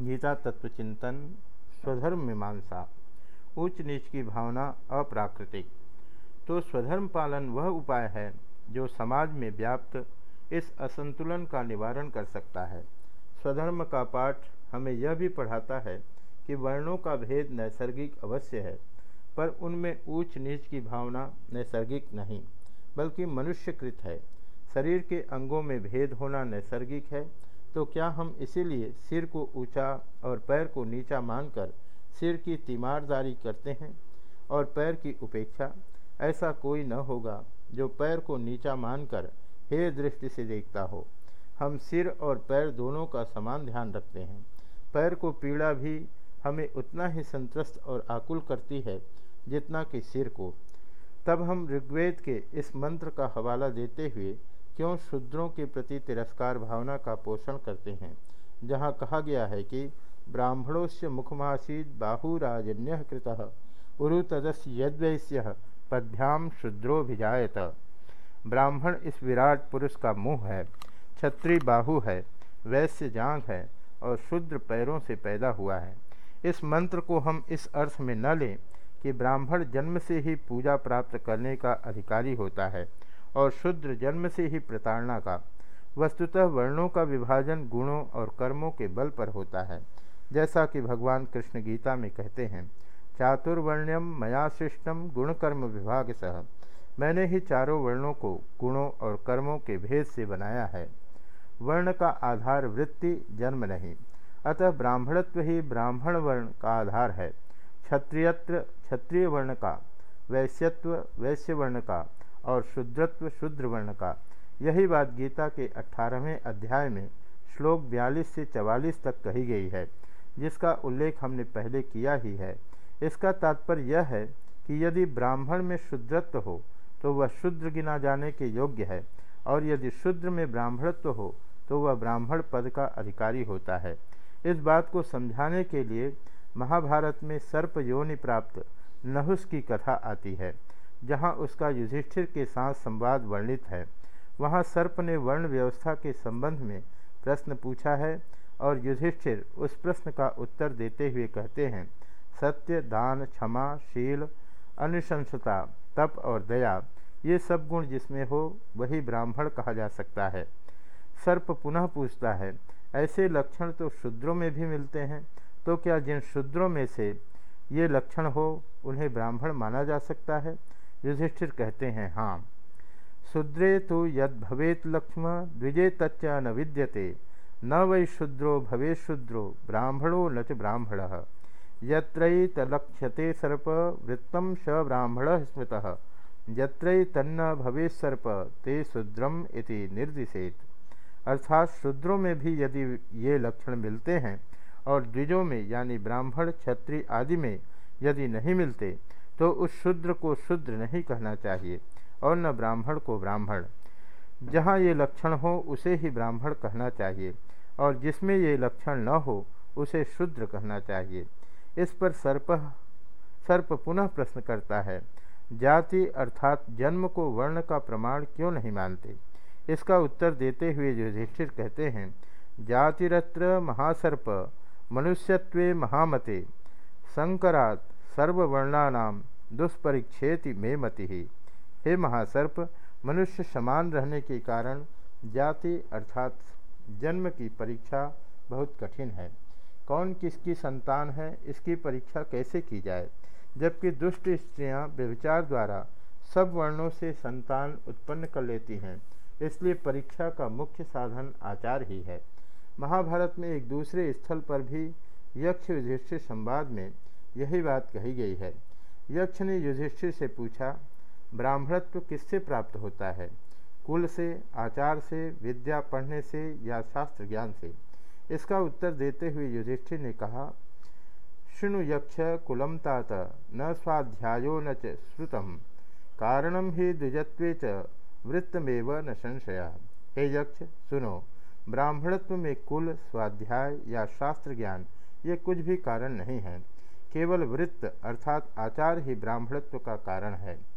गीता तत्वचिंतन स्वधर्म मीमांसा, उच्च नीच की भावना अप्राकृतिक। तो स्वधर्म पालन वह उपाय है जो समाज में व्याप्त इस असंतुलन का निवारण कर सकता है। स्वधर्म का पाठ हमें यह भी पढ़ाता है कि वर्णों का भेद नैसर्गिक अवश्य है, पर उनमें ऊंच नीच की भावना नैसर्गिक नहीं, बल्कि मनुष्यकृत है। शरीर के अंगों में भेद होना नैसर्गिक है तो क्या हम इसीलिए सिर को ऊँचा और पैर को नीचा मानकर सिर की तीमारदारी करते हैं और पैर की उपेक्षा? ऐसा कोई न होगा जो पैर को नीचा मानकर हे दृष्टि से देखता हो। हम सिर और पैर दोनों का समान ध्यान रखते हैं। पैर को पीड़ा भी हमें उतना ही संतुष्ट और आकुल करती है जितना कि सिर को। तब हम ऋग्वेद के इस मंत्र का हवाला देते हुए क्यों शूद्रों के प्रति तिरस्कार भावना का पोषण करते हैं? जहाँ कहा गया है कि ब्राह्मणों से मुखमासीद बाहुराजन्य कृत उरुतदस यद्वैश्य पद्भ्याम शूद्रोभिजात ब्राह्मण इस विराट पुरुष का मुँह है छत्री बाहु है, वैश्य जांग है और शूद्र पैरों से पैदा हुआ है। इस मंत्र को हम इस अर्थ में न लें कि ब्राह्मण जन्म से ही पूजा प्राप्त करने का अधिकारी होता है। और शुद्र जन्म से ही प्रताड़ना का। वस्तुतः वर्णों का विभाजन गुणों और कर्मों के बल पर होता है। जैसा कि भगवान कृष्ण गीता में कहते हैं चातुर्वर्ण्यम मया सृष्टम गुण कर्म विभाग सह। मैंने ही चारों वर्णों को गुणों और कर्मों के भेद से बनाया है। वर्ण का आधार वृत्ति, जन्म नहीं। अतः ब्राह्मणत्व ही ब्राह्मण वर्ण का आधार है। क्षत्रियत्व क्षत्रिय वर्ण का, वैश्यत्व वैश्य वर्ण का और शुद्रत्व शुद्र वर्ण का। यही बात गीता के अठारहवें अध्याय में श्लोक बयालीस से चवालीस तक कही गई है, जिसका उल्लेख हमने पहले किया ही है। इसका तात्पर्य यह है कि यदि ब्राह्मण में शुद्रत्व हो तो वह शुद्र गिना जाने के योग्य है, और यदि शुद्र में ब्राह्मणत्व हो तो वह ब्राह्मण पद का अधिकारी होता है। इस बात को समझाने के लिए महाभारत में सर्प योनि प्राप्त नहुस की कथा आती है। जहाँ उसका युधिष्ठिर के साथ संवाद वर्णित है, वहाँ सर्प ने वर्ण व्यवस्था के संबंध में प्रश्न पूछा है और युधिष्ठिर उस प्रश्न का उत्तर देते हुए कहते हैं, सत्य, दान, क्षमा, शील, अनुशंसता, तप और दया, ये सब गुण जिसमें हो, वही ब्राह्मण कहा जा सकता है। सर्प पुनः पूछता है, ऐसे लक्षण तो शूद्रों में भी मिलते हैं तो क्या जिन शूद्रों में से ये लक्षण हो, उन्हें ब्राह्मण माना जा सकता है? युधिष्ठिर कहते हैं हाँ शूद्रे तो यद भवेत लक्ष्म, द्विजे तच्च न विद्यते, न वै शूद्रो भवे शूद्रो, ब्राह्मणो न च ब्राह्मण यत्रैतलक्ष्यते सर्प वृत्तम स ब्राह्मण स्मृत यत्र तन्न भवे सर्प, ते शूद्रम इति निर्दिशेत। अर्थात शूद्रों में भी यदि ये लक्षण मिलते हैं, और द्विजों में, यानी ब्राह्मण, क्षत्रिय आदि में यदि नहीं मिलते तो उस शूद्र को शूद्र नहीं कहना चाहिए, और न ब्राह्मण को ब्राह्मण। जहाँ ये लक्षण हो, उसे ही ब्राह्मण कहना चाहिए, और जिसमें ये लक्षण न हो, उसे शूद्र कहना चाहिए। इस पर सर्प सर्प पुनः प्रश्न करता है, जाति अर्थात जन्म को वर्ण का प्रमाण क्यों नहीं मानते? इसका उत्तर देते हुए युधिष्ठिर कहते हैं, जातिरत्र महासर्प, मनुष्यत्वे महामते, संकरात सर्ववर्णानाम दुष्परिक्षेति में मति। ही हे महासर्प, मनुष्य समान रहने के कारण जाति अर्थात जन्म की परीक्षा बहुत कठिन है। कौन किसकी संतान है, इसकी परीक्षा कैसे की जाए? जबकि दुष्ट स्त्रियाँ व्यविचार द्वारा सब वर्णों से संतान उत्पन्न कर लेती हैं, इसलिए परीक्षा का मुख्य साधन आचार ही है। महाभारत में एक दूसरे स्थल पर भी यक्ष युधिष्ठिर संवाद में यही बात कही गई है। यक्ष ने युधिष्ठिर से पूछा, ब्राह्मणत्व किससे प्राप्त होता है? कुल से, आचार से, विद्या पढ़ने से या शास्त्र ज्ञान से? इसका उत्तर देते हुए युधिष्ठिर ने कहा, शृणु यक्ष कुलम तात, न स्वाध्यायो न च श्रुतम कारणम ही द्विजत्वे च, वृत्तमेव न संशया। हे यक्ष, सुनो, ब्राह्मणत्व में कुल, स्वाध्याय या शास्त्र ज्ञान, ये कुछ भी कारण नहीं है। केवल वृत्त अर्थात आचार ही ब्राह्मणत्व का कारण है।